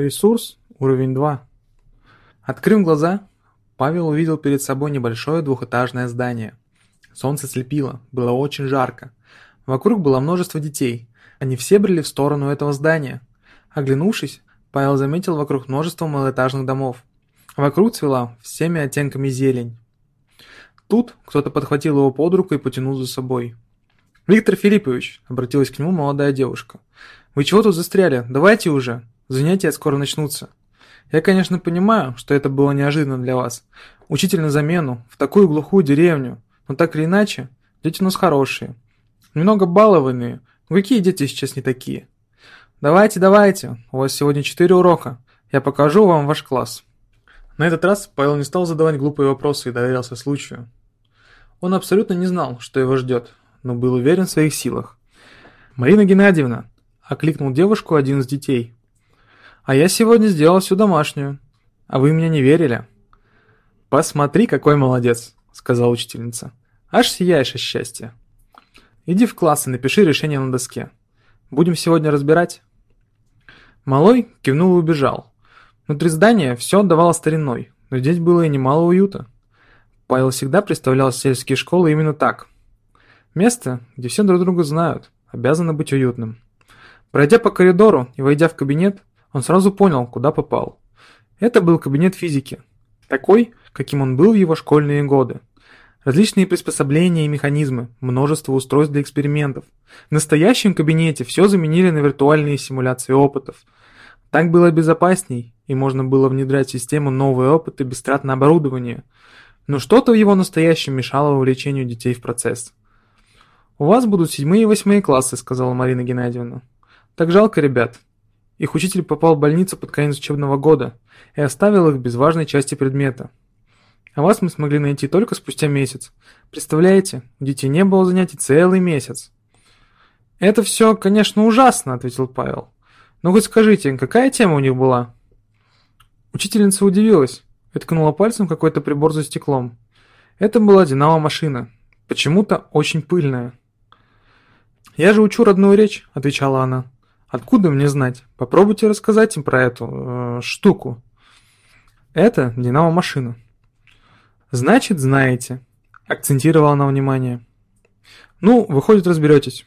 Ресурс уровень 2. Открыв глаза, Павел увидел перед собой небольшое двухэтажное здание. Солнце слепило, было очень жарко. Вокруг было множество детей. Они все брели в сторону этого здания. Оглянувшись, Павел заметил вокруг множество малоэтажных домов. Вокруг цвела всеми оттенками зелень. Тут кто-то подхватил его под руку и потянул за собой. «Виктор Филиппович», — обратилась к нему молодая девушка, — «вы чего тут застряли? Давайте уже, занятия скоро начнутся». Я, конечно, понимаю, что это было неожиданно для вас. Учитель на замену, в такую глухую деревню. Но так или иначе, дети у нас хорошие. Немного балованные. Но какие дети сейчас не такие? Давайте, давайте. У вас сегодня четыре урока. Я покажу вам ваш класс. На этот раз Павел не стал задавать глупые вопросы и доверялся случаю. Он абсолютно не знал, что его ждет, но был уверен в своих силах. «Марина Геннадьевна!» – окликнул девушку один из детей – а я сегодня сделал всю домашнюю. А вы мне не верили. Посмотри, какой молодец, сказала учительница. Аж сияешь от счастья. Иди в класс и напиши решение на доске. Будем сегодня разбирать. Малой кивнул и убежал. Внутри здания все отдавало стариной, но здесь было и немало уюта. Павел всегда представлял сельские школы именно так. Место, где все друг друга знают, обязано быть уютным. Пройдя по коридору и войдя в кабинет, он сразу понял, куда попал. Это был кабинет физики. Такой, каким он был в его школьные годы. Различные приспособления и механизмы, множество устройств для экспериментов. В настоящем кабинете все заменили на виртуальные симуляции опытов. Так было безопасней, и можно было внедрять в систему новые опыты без трат на оборудование. Но что-то в его настоящем мешало вовлечению детей в процесс. «У вас будут седьмые и восьмые классы», — сказала Марина Геннадьевна. «Так жалко ребят. Их учитель попал в больницу под конец учебного года и оставил их без важной части предмета. А вас мы смогли найти только спустя месяц. Представляете, у детей не было занятий целый месяц. «Это все, конечно, ужасно», — ответил Павел. «Но хоть скажите, какая тема у них была?» Учительница удивилась и ткнула пальцем какой-то прибор за стеклом. Это была динамо-машина, почему-то очень пыльная. «Я же учу родную речь», — отвечала она. Откуда мне знать? Попробуйте рассказать им про эту э, штуку. Это динамо-машина. Значит, знаете. Акцентировала на внимание. Ну, выходит, разберетесь.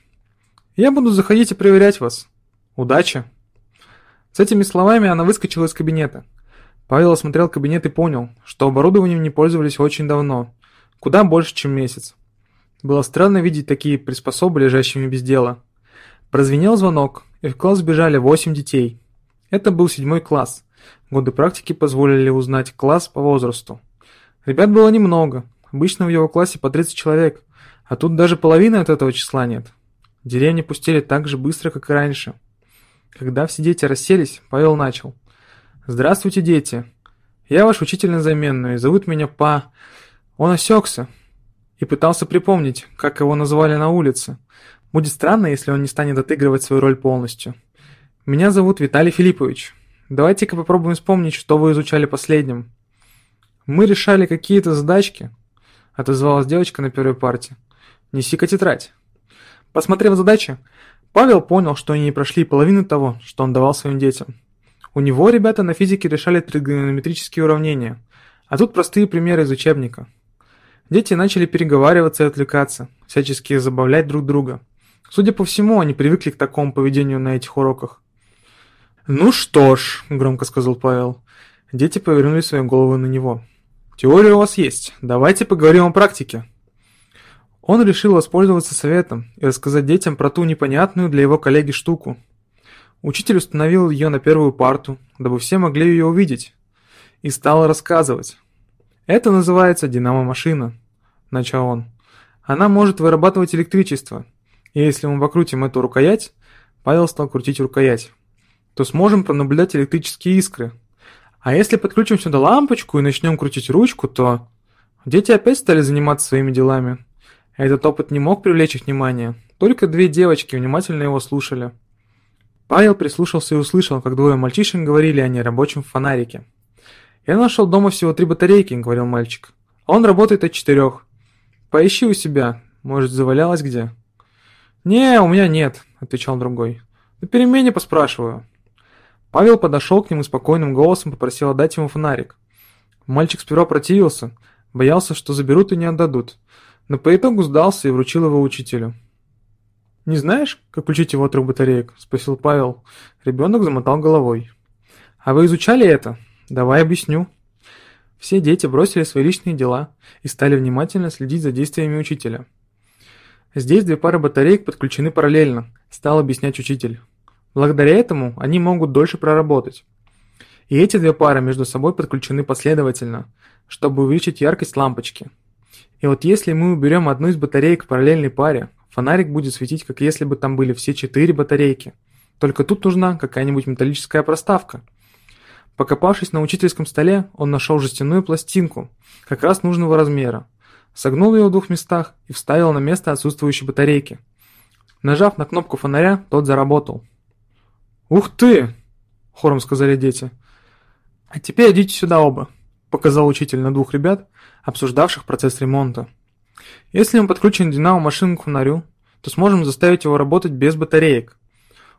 Я буду заходить и проверять вас. Удачи. С этими словами она выскочила из кабинета. Павел осмотрел кабинет и понял, что оборудованием не пользовались очень давно. Куда больше, чем месяц. Было странно видеть такие приспособы, лежащими без дела. Прозвенел звонок, и в класс бежали восемь детей. Это был седьмой класс. Годы практики позволили узнать класс по возрасту. Ребят было немного. Обычно в его классе по 30 человек, а тут даже половины от этого числа нет. Деревни пустели так же быстро, как и раньше. Когда все дети расселись, Павел начал. «Здравствуйте, дети. Я ваш учитель на заменную, и зовут меня Па...» Он осекся и пытался припомнить, как его называли на улице. Будет странно, если он не станет отыгрывать свою роль полностью. Меня зовут Виталий Филиппович. Давайте-ка попробуем вспомнить, что вы изучали последним. Мы решали какие-то задачки, отозвалась девочка на первой парте. Неси-ка тетрадь. Посмотрев задачи, Павел понял, что они не прошли половину того, что он давал своим детям. У него ребята на физике решали тригонометрические уравнения, а тут простые примеры из учебника. Дети начали переговариваться и отвлекаться, всячески забавлять друг друга. Судя по всему, они привыкли к такому поведению на этих уроках. «Ну что ж», — громко сказал Павел. Дети повернули свои головы на него. «Теория у вас есть. Давайте поговорим о практике». Он решил воспользоваться советом и рассказать детям про ту непонятную для его коллеги штуку. Учитель установил ее на первую парту, дабы все могли ее увидеть, и стал рассказывать. «Это называется динамо-машина», — начал он. «Она может вырабатывать электричество, и если мы покрутим эту рукоять, Павел стал крутить рукоять, то сможем пронаблюдать электрические искры. А если подключим сюда лампочку и начнем крутить ручку, то... Дети опять стали заниматься своими делами. Этот опыт не мог привлечь их внимание. Только две девочки внимательно его слушали. Павел прислушался и услышал, как двое мальчишек говорили о нерабочем фонарике. «Я нашел дома всего три батарейки», — говорил мальчик. «Он работает от четырех. Поищи у себя. Может, завалялась где?» «Не, у меня нет», — отвечал другой. «На перемене поспрашиваю». Павел подошел к нему спокойным голосом попросил отдать ему фонарик. Мальчик сперва противился, боялся, что заберут и не отдадут, но по итогу сдался и вручил его учителю. «Не знаешь, как включить его от трех батареек?» – спросил Павел. Ребенок замотал головой. «А вы изучали это? Давай объясню». Все дети бросили свои личные дела и стали внимательно следить за действиями учителя. Здесь две пары батареек подключены параллельно, стал объяснять учитель. Благодаря этому они могут дольше проработать. И эти две пары между собой подключены последовательно, чтобы увеличить яркость лампочки. И вот если мы уберем одну из батареек в параллельной паре, Фонарик будет светить, как если бы там были все четыре батарейки. Только тут нужна какая-нибудь металлическая проставка. Покопавшись на учительском столе, он нашел жестяную пластинку, как раз нужного размера. Согнул ее в двух местах и вставил на место отсутствующей батарейки. Нажав на кнопку фонаря, тот заработал. «Ух ты!» – хором сказали дети. «А теперь идите сюда оба», – показал учитель на двух ребят, обсуждавших процесс ремонта. Если он подключен динамо-машину к фонарю, то сможем заставить его работать без батареек.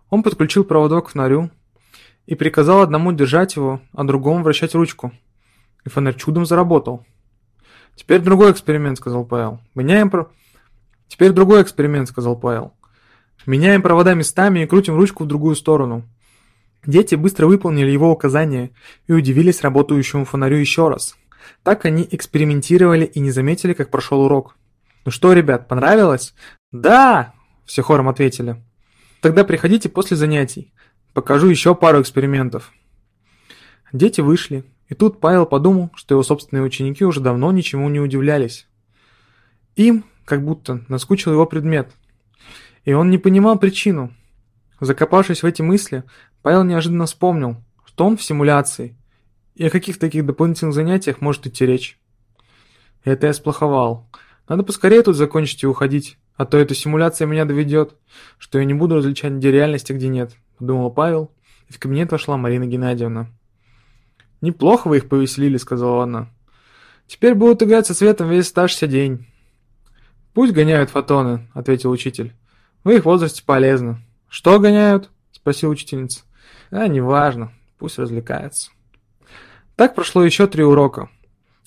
Он подключил проводок к фонарю и приказал одному держать его, а другому вращать ручку. И фонарь чудом заработал. «Теперь другой эксперимент», — сказал Павел. «Меняем про...» «Теперь другой эксперимент», — сказал Павел. «Меняем провода местами и крутим ручку в другую сторону». Дети быстро выполнили его указания и удивились работающему фонарю еще раз. Так они экспериментировали и не заметили, как прошел урок. «Ну что, ребят, понравилось?» «Да!» – все хором ответили. «Тогда приходите после занятий. Покажу еще пару экспериментов». Дети вышли, и тут Павел подумал, что его собственные ученики уже давно ничему не удивлялись. Им, как будто, наскучил его предмет. И он не понимал причину. Закопавшись в эти мысли, Павел неожиданно вспомнил, что он в симуляции, и о каких таких дополнительных занятиях может идти речь. Это я сплоховал. Надо поскорее тут закончить и уходить, а то эта симуляция меня доведет, что я не буду различать, где реальность, а где нет, подумал Павел, и в кабинет вошла Марина Геннадьевна. «Неплохо вы их повеселили», — сказала она. «Теперь будут играть со светом весь оставшийся день». «Пусть гоняют фотоны», — ответил учитель. «В их возрасте полезно». «Что гоняют?» — спросила учительница. «А, неважно. Пусть развлекаются». Так прошло еще три урока.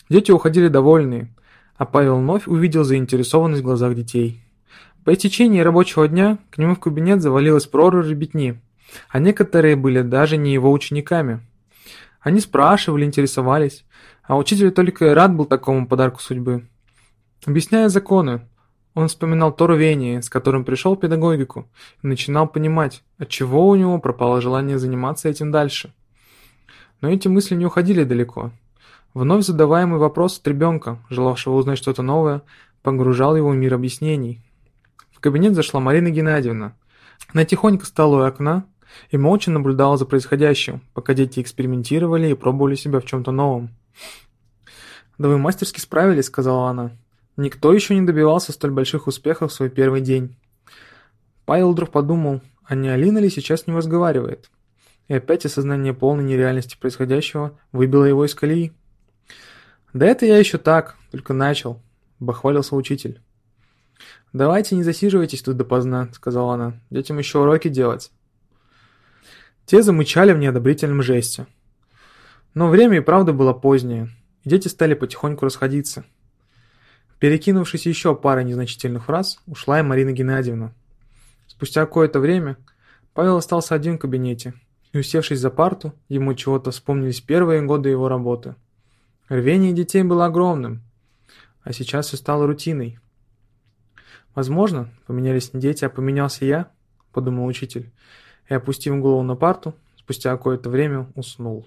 Дети уходили довольные, а Павел вновь увидел заинтересованность в глазах детей. По истечении рабочего дня к нему в кабинет завалилась прорва ребятни, а некоторые были даже не его учениками. Они спрашивали, интересовались, а учитель только рад был такому подарку судьбы. Объясняя законы, он вспоминал то рвение, с которым пришел в педагогику, и начинал понимать, отчего у него пропало желание заниматься этим дальше. Но эти мысли не уходили далеко. Вновь задаваемый вопрос от ребенка, желавшего узнать что-то новое, погружал его в мир объяснений. В кабинет зашла Марина Геннадьевна. Она тихонько стала у окна и молча наблюдала за происходящим, пока дети экспериментировали и пробовали себя в чем-то новом. «Да вы мастерски справились», — сказала она. «Никто еще не добивался столь больших успехов в свой первый день». Павел вдруг подумал, а не Алина ли сейчас не разговаривает? И опять осознание полной нереальности происходящего выбило его из колеи. «Да это я еще так, только начал», — бахвалился учитель. «Давайте не засиживайтесь тут допоздна», — сказала она. «Детям еще уроки делать». Те замычали в неодобрительном жесте. Но время и правда было позднее, и дети стали потихоньку расходиться. Перекинувшись еще парой незначительных фраз, ушла и Марина Геннадьевна. Спустя какое-то время Павел остался один в кабинете, и, усевшись за парту, ему чего-то вспомнились первые годы его работы. Рвение детей было огромным, а сейчас все стало рутиной. «Возможно, поменялись не дети, а поменялся я», — подумал учитель, и, опустив голову на парту, спустя какое-то время уснул.